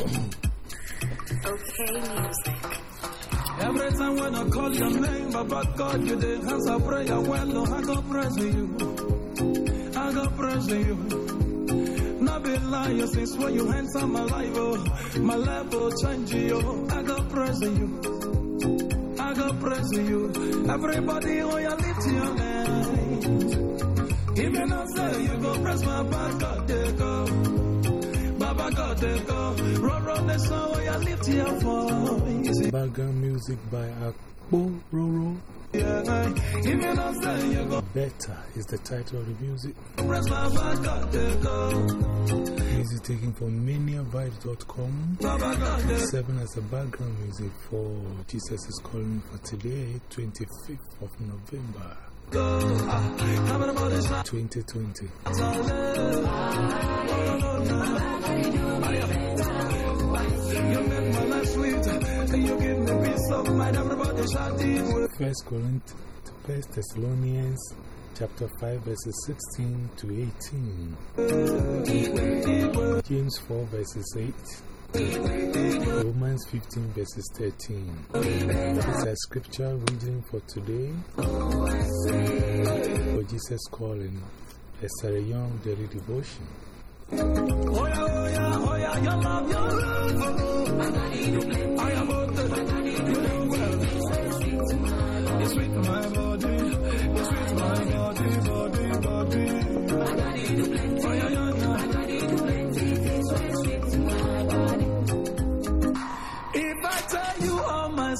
Okay, music. Every time when I call your name, Baba God, you did answer prayer. Well, oh, I go praising you. I go praising you. Not be lying since when you enter my life, oh, my level change you. I go praising you. I go praising you. Everybody, oh, you lift your name. You not say you go press my back, God, they go. Baba God, they go. Background music by Akpo Roro. Yeah, Better is the title of the music. Music taken from maniavibes.com. Seven as a background music for Jesus is Calling for today, 25th of November go. Ah, 2020. You make my life sweet, and you give me peace of mind. Everybody shout it with First Corinthians, First Thessalonians chapter 5 verses 16 to 18. James 4 verses 8. Romans 15 verses 13. It's a scripture reading for today. For Jesus calling. A Young daily devotion. Oh yeah,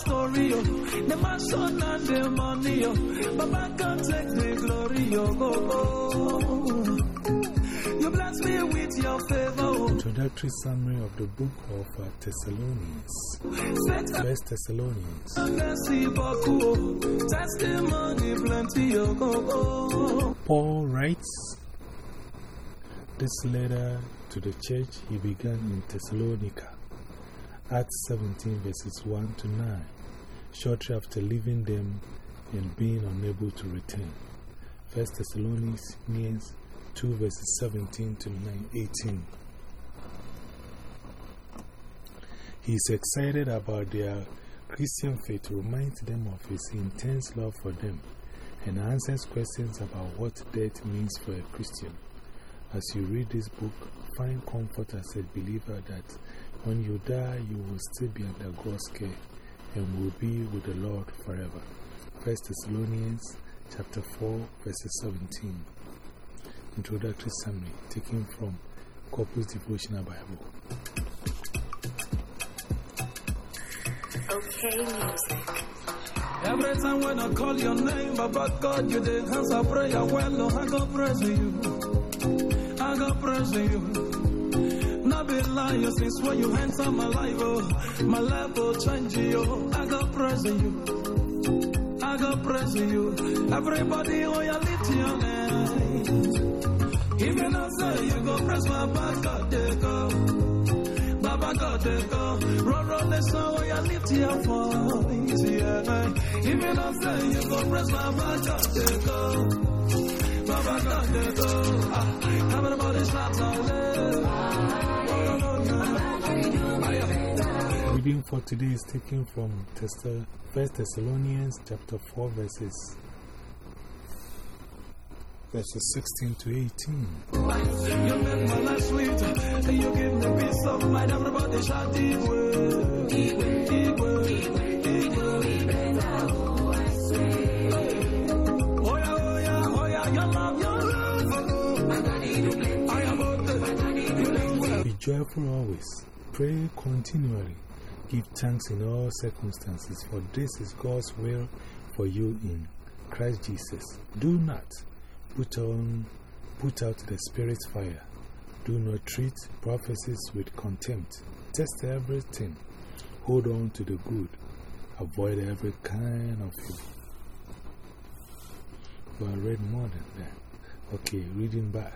story, oh, the mansion and the money, oh, Baba can take the glory, oh, go, go. You bless me with your favor, oh. Introductory summary of the book of uh, Thessalonians. First Thessalonians. Oh. Testimony, plenty, go, go. Paul writes this letter to the church he began in Thessalonica, Acts 17 verses 1 to 9, shortly after leaving them and being unable to return. First Thessalonians 2 verses 17 to 9, 18. He is excited about their Christian faith, reminds them of his intense love for them, and answers questions about what death means for a Christian. As you read this book, find comfort as a believer that when you die, you will still be under God's care and will be with the Lord forever. 1 Thessalonians chapter 4, verses 17. Introductory summary taken from Couples Devotional Bible. Okay, music. Every time when I call your name, Baba God, you did answer prayer. Well, oh, I go praising you. I go praising you. Not be lying since when you enter my life, oh, my level change you. I go praising you. I go praising you. Everybody, oh, you lift your name. You not say you go press my back, God, they go. Baba God, they go. Run, run the song, oh, you lift your voice, yeah. You not say you go press my back, God, they go. Baba God, they go. Ah, everybody shout out loud. Reading for today is taken from 1 Thessalonians chapter 4 verses verses 16 to 18. You make my life sweet, you give me peace of mind. Everybody shout Igwe, Igwe, Igwe, Igwe. Oh yeah, oh yeah, oh yeah, your love, your love. I am out there, you do well. Be joyful always. Pray continually. Give thanks in all circumstances, for this is God's will for you in Christ Jesus. Do not put, on, put out the Spirit's fire. Do not treat prophecies with contempt. Test everything. Hold on to the good. Avoid every kind of evil. But I read more than that. Okay, reading back.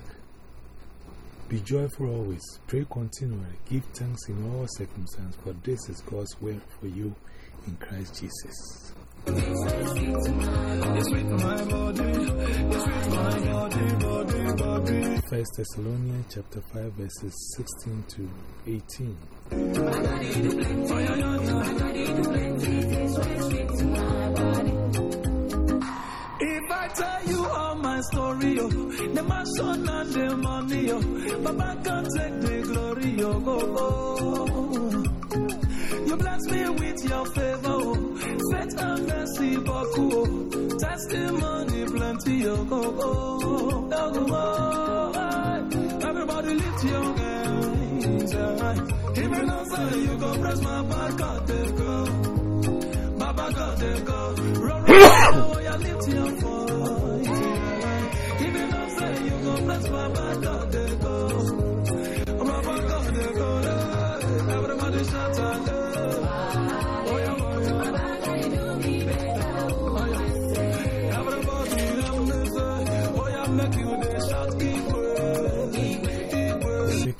Be joyful always. Pray continually. Give thanks in all circumstances, for this is God's will for you in Christ Jesus. 1 Thessalonians chapter 5 verses 16 to 18. If I tell you all story, oh, the mansion and the money, oh, Baba can take the glory, oh, go, oh. You bless me with your favor, oh, faith and mercy, Baku, oh, testimony plenty, oh, go, oh, oh, go, aye. Everybody lift your hands, aye. Even outside, you go press my back, God, they go. Baba God, they go. Run, run, oh, you lift your voice.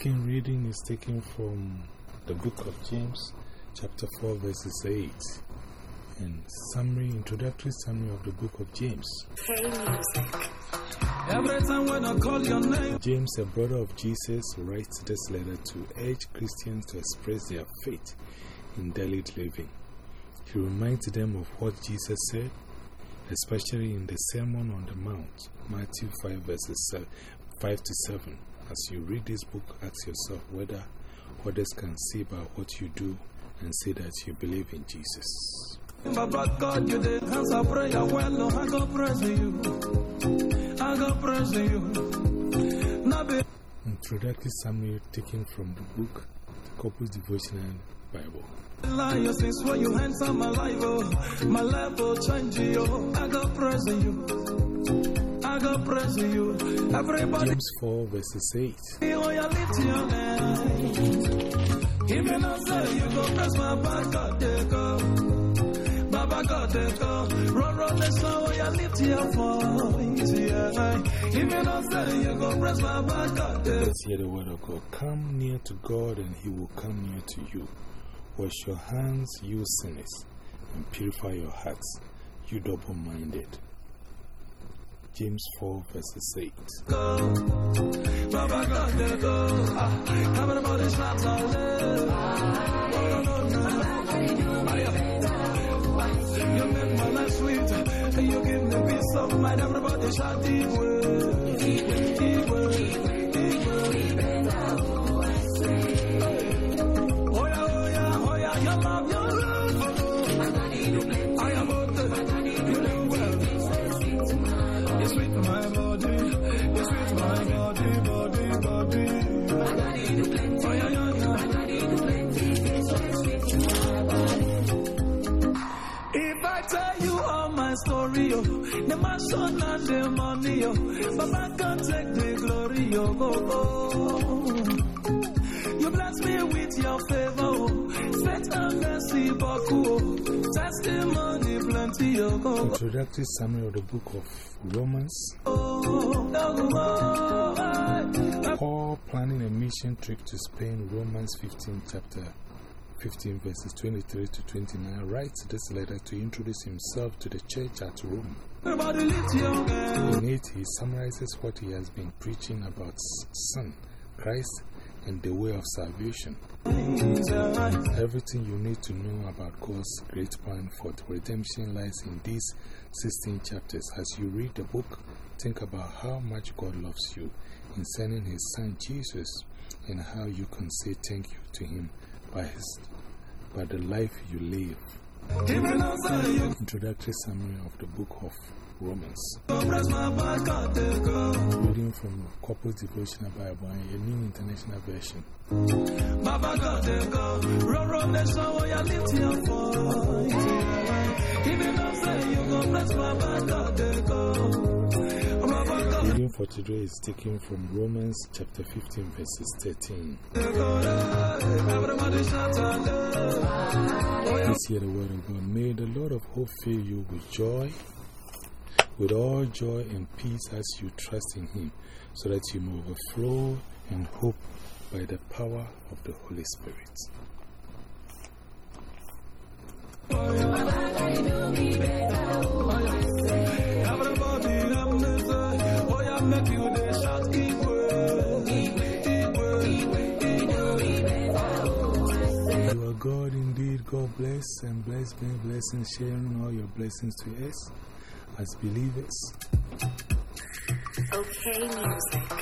Second reading is taken from the book of James, chapter 4, verses 8. And summary, introductory summary of the book of James. K Music. Every time when I call your name, James, a brother of Jesus, writes this letter to urge Christians to express their faith in daily living. He reminds them of what Jesus said, especially in the Sermon on the Mount, Matthew 5, verses 5 to 7. As you read this book, ask yourself whether others can see by what you do and say that you believe in Jesus. Baba God, you did answer prayer well, oh, I go praise you. I go praise you. Now be Introductory summary taken from the book, The Couples Devotional Bible. liar since when you hands my life, oh, my level change you. I go praise you. I go praise you. Everybody, James 4, verses 8. oh, you lift. Even though say you go press my back, God, they go. Baba God, go. Run, run, oh, you lift your voice, yeah. Even though say you go press my back, God, they Let's hear the word of God. Come near to God, and He will come near to you. Wash your hands, you sinners, and purify your hearts, you double minded. James 4, verses 8. go. Everybody shout Igwe, oh, oh. You bless me with your favor, oh, faith and mercy, Baku, oh, testimony plenty, oh, go. Introductory summary of the book of Romans. Paul planning a mission trip to Spain, Romans 15, chapter 15, verses 23 to 29, writes this letter to introduce himself to the church at Rome. In it, he summarizes what he has been preaching about Son, Christ, and the way of salvation. Everything you need to know about God's great plan for redemption lies in these 16 chapters. As you read the book, think about how much God loves you in sending His Son Jesus and how you can say thank you to Him by, his, by the life you live. Introductory summary of the book of Romans. my. Reading from Couples Devotional Bible, in a new international version. Even outside, you go bless Baba God, they go. Reading for today is taken from Romans chapter 15, verses 13. they go. yeah. Everybody shout hallelujah. Oh, yeah. Please hear the word of God. May the Lord of hope fill you with joy, with all joy and peace as you trust in Him, so that you may overflow in hope by the power of the Holy Spirit. God indeed, God bless and bless, bring blessings, sharing all your blessings to us as believers. Okay music.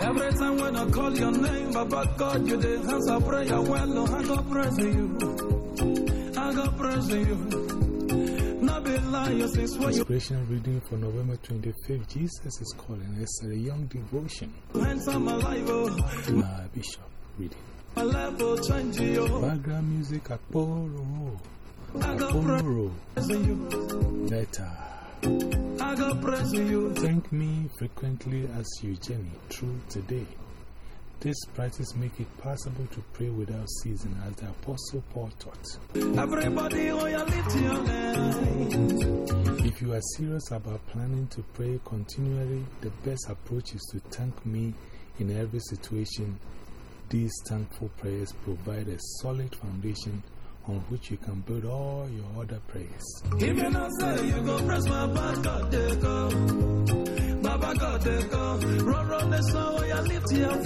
Every time when I call your name, Baba God, you the answer prayer. Well, oh, I got praising you. I got praising you. Not be lying since when you Inspiration reading for November 25th. Jesus is calling Sarah Young devotion. hands on my life, oh, Uh, Bishop reading. My level change you. Background music. I Apollo. praising. Better. I got praising you. Thank me frequently as you journey through today. This practice make it possible to pray without ceasing as the Apostle Paul taught. Everybody, oh, you lift your hands. If you are serious about planning to pray continually, the best approach is to thank me in every situation. These thankful prayers provide a solid foundation on which you can build all your other prayers. If you not say you go press my back, God, they go. Baba God, they go. Run, run the song where you lift your.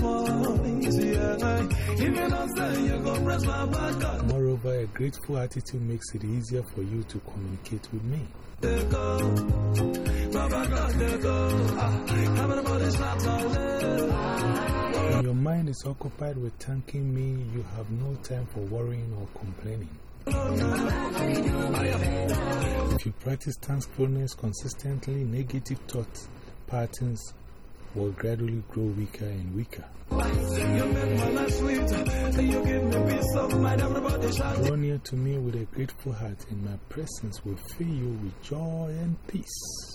Yeah. If you not say you go press my back, God, Moreover, a grateful attitude makes it easier for you to communicate with me. they go. Baba God, they go. Ah, everybody's not all When your mind is occupied with thanking me, you have no time for worrying or complaining. If you practice thankfulness consistently, negative thought patterns will gradually grow weaker and weaker. Draw near to me with a grateful heart, and my presence will fill you with joy and peace.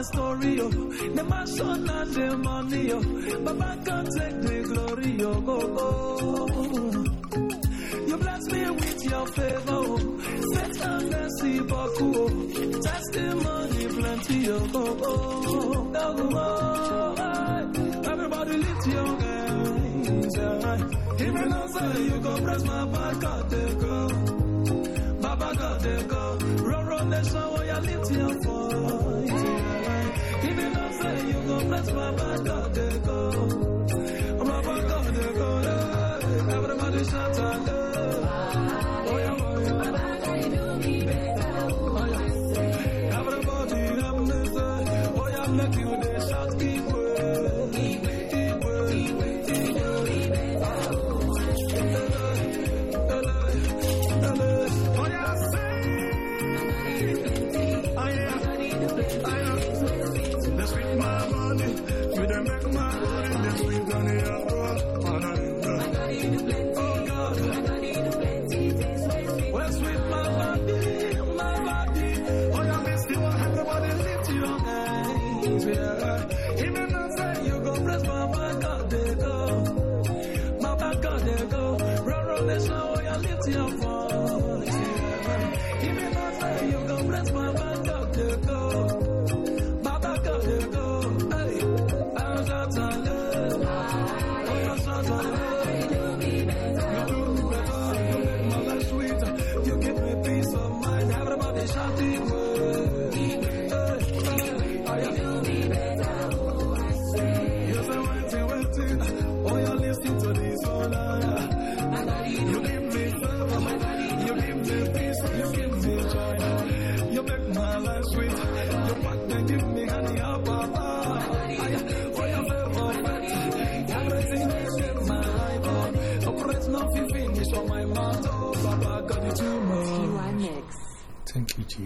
my story, oh. yo, the mansion and the money, yo, Baba can take the glory, yo, go, go. You bless me with your favor, oh. Faith and mercy, Baku, oh. Testimony, plenty, oh, oh, oh. Oh, oh, oh. Everybody lift your hands, yeah. Even as you go press my back, God, they go. Baba God, they go. Run, run show, where you lift your voice, go press my back,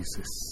Jesus.